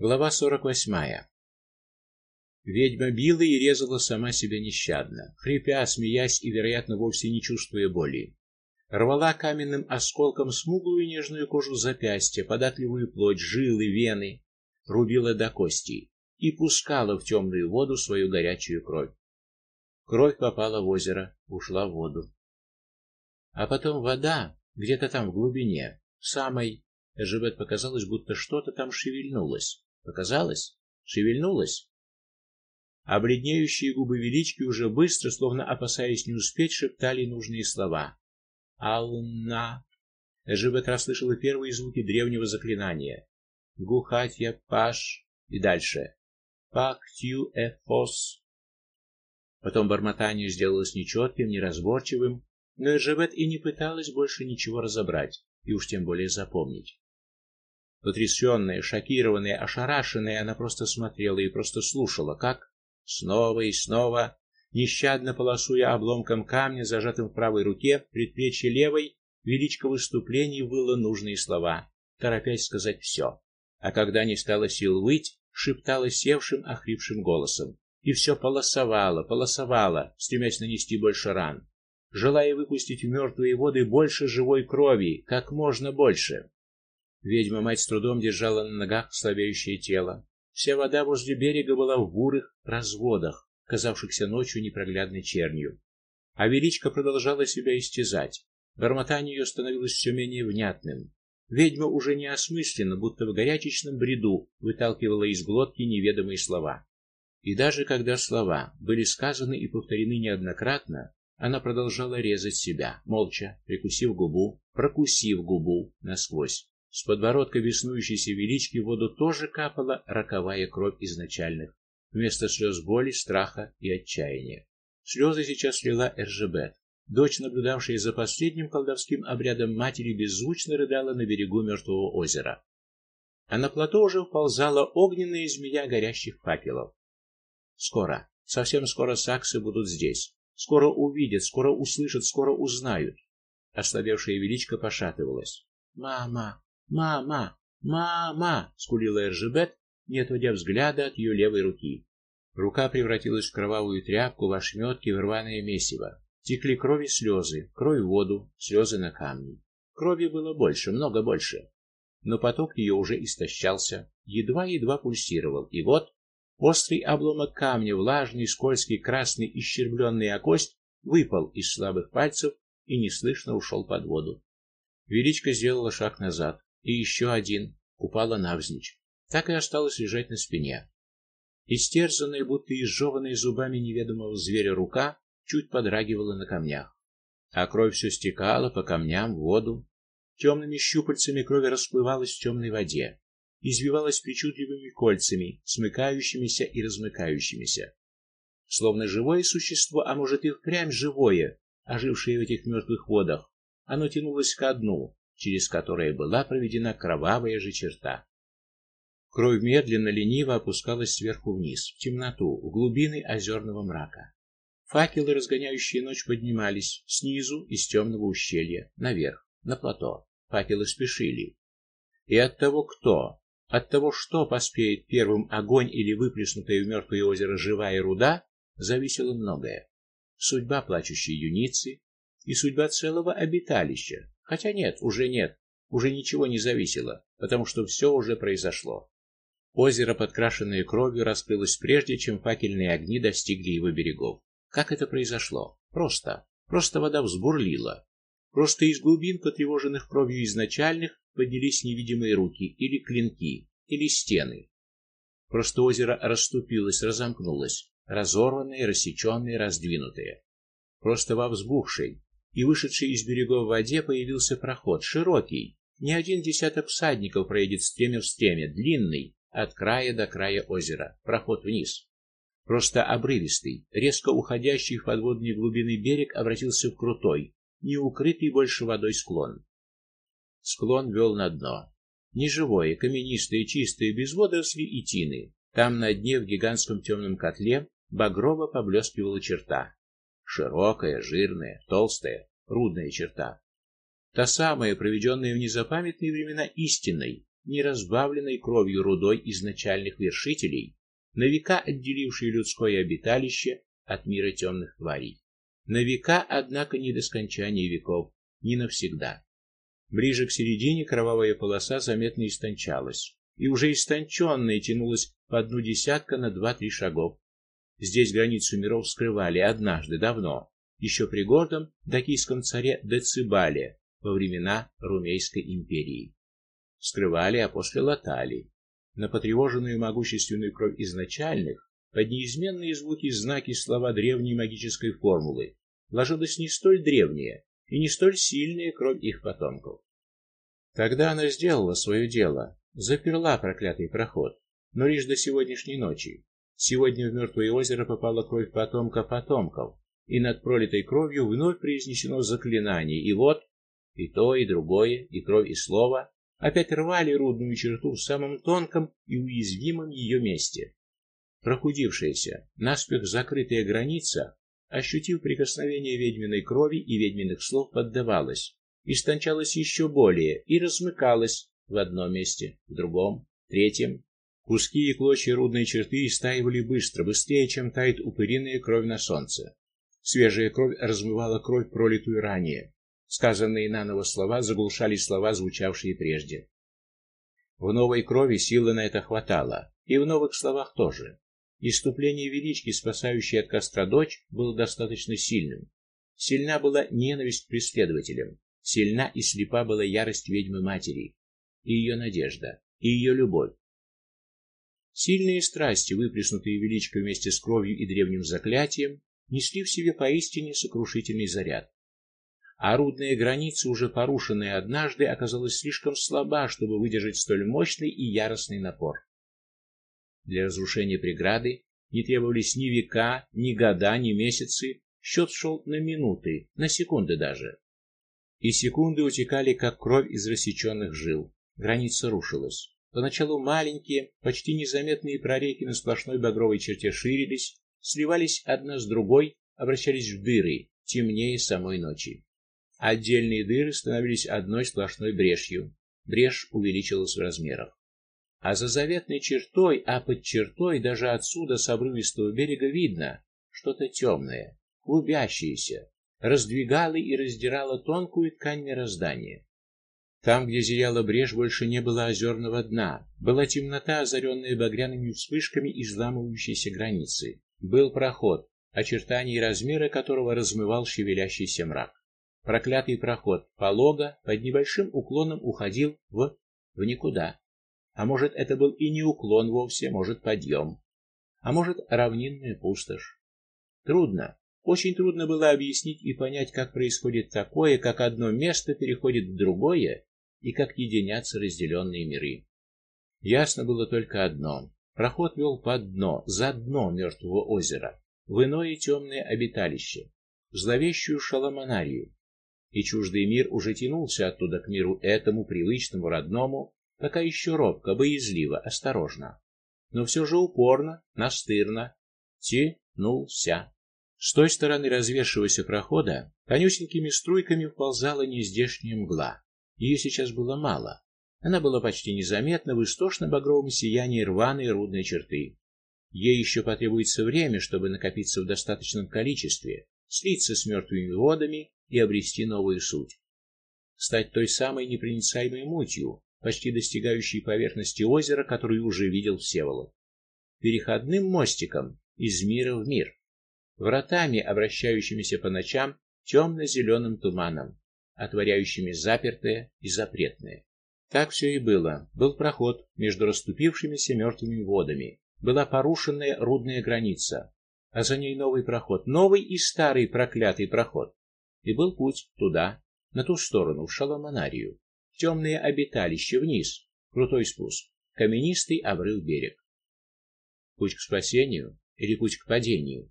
Глава сорок восьмая. Ведьма била и резала сама себя нещадно, хрипя, смеясь и, вероятно, вовсе не чувствуя боли. Рвала каменным осколком смуглую нежную кожу запястья, податливую плоть, жилы, вены, рубила до кости и пускала в темную воду свою горячую кровь. Кровь попала в озеро, ушла в воду. А потом вода, где-то там в глубине, в самой Эжебет показалось, будто что-то там шевельнулось. Показалось? Шевельнулось? А бледнеющие губы велички уже быстро, словно опасаясь не успеть, шептали нужные слова. Ална. Эжебет расслышала первые звуки древнего заклинания. Гухатья паш и дальше. Пактью эфос. Потом бормотание сделалось нечетким, неразборчивым, но Эжебет и не пыталась больше ничего разобрать, и уж тем более запомнить. Потрясенная, шокированная, ошарашенная, она просто смотрела и просто слушала, как снова и снова, нещадно полосуя обломком камня, зажатым в правой руке, предплечье левой, величко выступлений выла нужные слова, торопясь сказать все. А когда не стало сил выть, шептала севшим, охрипшим голосом, и все полосовала, полосовала, стремясь нанести больше ран, желая выпустить в мертвые воды больше живой крови, как можно больше. Ведьма-мать с трудом держала на ногах слабеющее тело. Вся вода возле берега была в бурых разводах, казавшихся ночью непроглядной чернью. А величка продолжала себя истязать. Бормотание ее становилось все менее внятным. Ведьма уже неосмысленно, будто в горячечном бреду, выталкивала из глотки неведомые слова. И даже когда слова были сказаны и повторены неоднократно, она продолжала резать себя, молча, прикусив губу, прокусив губу насквозь. С подбородка беснующейся велички в воду тоже капала роковая кровь изначальных, вместо слез боли, страха и отчаяния. Слезы сейчас лила Эржебет. Дочь, наблюдавшая за последним колдовским обрядом матери, беззвучно рыдала на берегу мертвого озера. А на плато уже вползала огненная змея горящих факелов. Скоро, совсем скоро саксы будут здесь. Скоро увидят, скоро услышат, скоро узнают. Ослабевшая величка пошатывалась. Мама, "Мама! Мама!" скулила Эржебет, не отводя взгляда от ее левой руки. Рука превратилась в кровавую тряпку, в ошметки, в рваное месиво. Текли крови слезы, кровь в воду, слезы на камни. Крови было больше, много больше. Но поток ее уже истощался, едва-едва пульсировал. И вот острый обломок камня, влажный, скользкий, красный, исчербленный о кость, выпал из слабых пальцев и неслышно ушел под воду. Величка сделала шаг назад и еще один, упала навзничь. Так и осталась лежать на спине. Истерзанная, будто изжеванная зубами неведомого зверя рука чуть подрагивала на камнях, а кровь все стекала по камням в воду. Темными щупальцами крови расплывалась в темной воде, извивалась причудливыми кольцами, смыкающимися и размыкающимися. Словно живое существо, а может и впрямь живое, ожившее в этих мертвых водах, оно тянулось ко дну, через которое была проведена кровавая же черта. Кровь медленно, лениво опускалась сверху вниз, в темноту, в глубины озерного мрака. Факелы, разгоняющие ночь, поднимались снизу из темного ущелья наверх, на плато. Факелы спешили. И от того, кто, от того, что поспеет первым огонь или выплеснутая в мертвое озеро живая руда, зависело многое. Судьба плачущей юницы и судьба целого обиталища, Хотя нет, уже нет. Уже ничего не зависело, потому что все уже произошло. Озеро, подкрашенное кровью, раскрылось прежде, чем факельные огни достигли его берегов. Как это произошло? Просто. Просто вода взбурлила. Просто из глубин, потревоженных кровью изначальных, поднялись невидимые руки или клинки, или стены. Просто озеро расступилось, разомкнулось, разорванное, рассеченное, раздвинутое. Просто во взбухшей, и вышедший из берегов в воде появился проход, широкий. Не один десяток всадников проедет стремя в стремя, длинный, от края до края озера, проход вниз. Просто обрывистый, резко уходящий в подводные глубины берег обратился в крутой, не укрытый больше водой склон. Склон вел на дно. Неживое, каменистое, чистое, без водорослей и тины. Там на дне в гигантском темном котле багрово поблескивала черта. Широкая, жирная, толстая, рудная черта. Та самая, проведенная в незапамятные времена истинной, неразбавленной кровью рудой изначальных вершителей, на века отделившей людское обиталище от мира темных тварей. На века, однако, не до скончания веков, не навсегда. Ближе к середине кровавая полоса заметно истончалась, и уже истонченная тянулась по одну десятка на два-три шагов. Здесь границу миров скрывали однажды давно, еще при гордом дакийском царе Децибале во времена Румейской империи. Скрывали, а после латали. На потревоженную могущественную кровь изначальных под неизменные звуки знаки слова древней магической формулы ложилась не столь древняя, и не столь сильная кровь их потомков. Тогда она сделала свое дело, заперла проклятый проход, но лишь до сегодняшней ночи. Сегодня в мертвое озеро попала кровь потомка потомков, и над пролитой кровью вновь произнесено заклинание. И вот и то, и другое, и кровь, и слово опять рвали рудную черту в самом тонком и уязвимом ее месте. Прохудившаяся, наспех закрытая граница ощутив прикосновение ведьминой крови и ведьминых слов, поддавалась, истончалась еще более и размыкалась в одном месте, в другом, третьем. Куски и клочья рудной черты истаивали быстро, быстрее, чем тает упыриная кровь на солнце. Свежая кровь размывала кровь, пролитую ранее. Сказанные наново слова заглушали слова, звучавшие прежде. В новой крови силы на это хватало, и в новых словах тоже. Иступление велички, спасающей от костра дочь, было достаточно сильным. Сильна была ненависть к преследователям, сильна и слепа была ярость ведьмы матери, и ее надежда, и ее любовь. Сильные страсти, выплеснутые величкой вместе с кровью и древним заклятием, несли в себе поистине сокрушительный заряд. А рудная граница, уже порушенная однажды, оказалась слишком слаба, чтобы выдержать столь мощный и яростный напор. Для разрушения преграды не требовались ни века, ни года, ни месяцы, счет шел на минуты, на секунды даже. И секунды утекали как кровь из рассеченных жил. Граница рушилась. Поначалу маленькие, почти незаметные прорехи на сплошной багровой черте ширились, сливались одна с другой, обращались в дыры, темнее самой ночи. Отдельные дыры становились одной сплошной брешью. Брешь увеличилась в размерах. А за заветной чертой, а под чертой даже отсюда с обрывистого берега видно что-то темное, клубящееся, раздвигало и раздирало тонкую ткань мироздания. Там, где зияла брешь, больше не было озерного дна, была темнота, озаренная багряными вспышками изламывающейся границы. Был проход, очертания и размеры которого размывал шевелящийся мрак. Проклятый проход полого под небольшим уклоном уходил в в никуда. А может, это был и не уклон вовсе, может, подъем. А может, равнинная пустошь. Трудно, очень трудно было объяснить и понять, как происходит такое, как одно место переходит в другое и как единятся разделенные миры. Ясно было только одно: проход вел под дно, за дно мертвого озера, в иное темное обиталище, в зловещую шаламанарию. И чуждый мир уже тянулся оттуда к миру этому привычному, родному, пока еще робко, боязливо, осторожно, но все же упорно, настырно тянулся. С той стороны развешившегося прохода конюсенькими струйками вползала нездешняя мгла. Ее сейчас было мало. Она была почти незаметна в истошно-багровом сиянии рваной рудной черты. Ей еще потребуется время, чтобы накопиться в достаточном количестве, слиться с мертвыми водами и обрести новую суть. Стать той самой непроницаемой мутью, почти достигающий поверхности озера, которую уже видел Всеволод. Переходным мостиком из мира в мир, вратами, обращающимися по ночам темно-зеленым туманом, отворяющими запертое и запретное. Так все и было. Был проход между расступившимися мертвыми водами, была порушенная рудная граница, а за ней новый проход, новый и старый проклятый проход. И был путь туда, на ту сторону, в Шаламанарию темное обиталище вниз, крутой спуск, каменистый обрыв берег. Путь к спасению или путь к падению?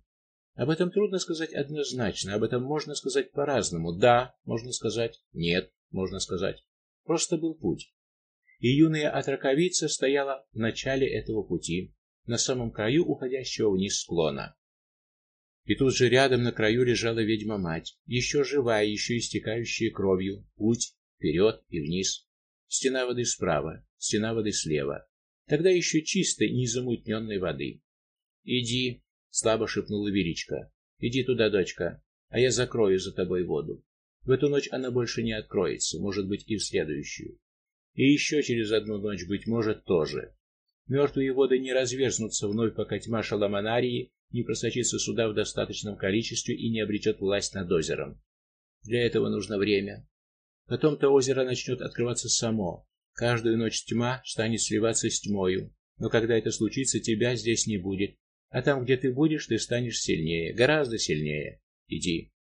Об этом трудно сказать однозначно, об этом можно сказать по-разному. Да, можно сказать, нет, можно сказать. Просто был путь. И юная отраковица стояла в начале этого пути, на самом краю уходящего вниз склона. И тут же рядом на краю лежала ведьма-мать, еще живая, еще истекающая кровью. Путь вперед и вниз. Стена воды справа, стена воды слева. Тогда еще чистой, незамутненной воды. Иди, слабо шепнула Веричка. Иди туда, дочка, а я закрою за тобой воду. В эту ночь она больше не откроется, может быть, и в следующую. И еще через одну ночь быть может тоже. Мертвые воды не разверзнутся вновь, пока тьма Шаламанарии не просочится сюда в достаточном количестве и не обретет власть над озером. Для этого нужно время. Потом-то озеро начнет открываться само. Каждую ночь тьма станет сливаться с тьмою. Но когда это случится, тебя здесь не будет. А там, где ты будешь, ты станешь сильнее, гораздо сильнее. Иди.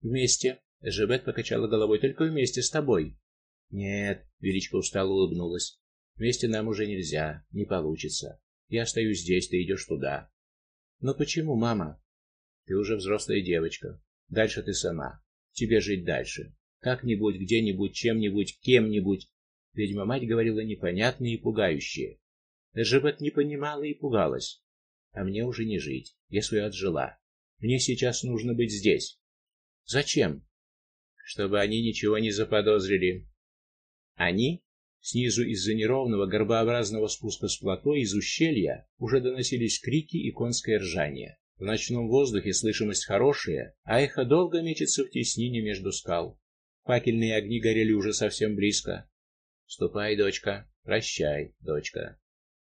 Вместе. Жебет покачала головой только вместе с тобой. Нет, Величко устало улыбнулась. Вместе нам уже нельзя, не получится. Я остаюсь здесь, ты идешь туда. Но почему, мама? Ты уже взрослая девочка. Дальше ты сама. Тебе жить дальше. Как-нибудь, где-нибудь, чем-нибудь, кем-нибудь. Ведьма-мать говорила непонятные и пугающие. Жебет не понимала и пугалась. А мне уже не жить. Я свое отжила. Мне сейчас нужно быть здесь. Зачем? Чтобы они ничего не заподозрили. Они снизу из-за неровного горбообразного спуска с плато из ущелья уже доносились крики и конское ржание. В ночном воздухе слышимость хорошая, а эхо долго мечется в теснине между скал. Факельные огни горели уже совсем близко. Ступай, дочка, прощай, дочка.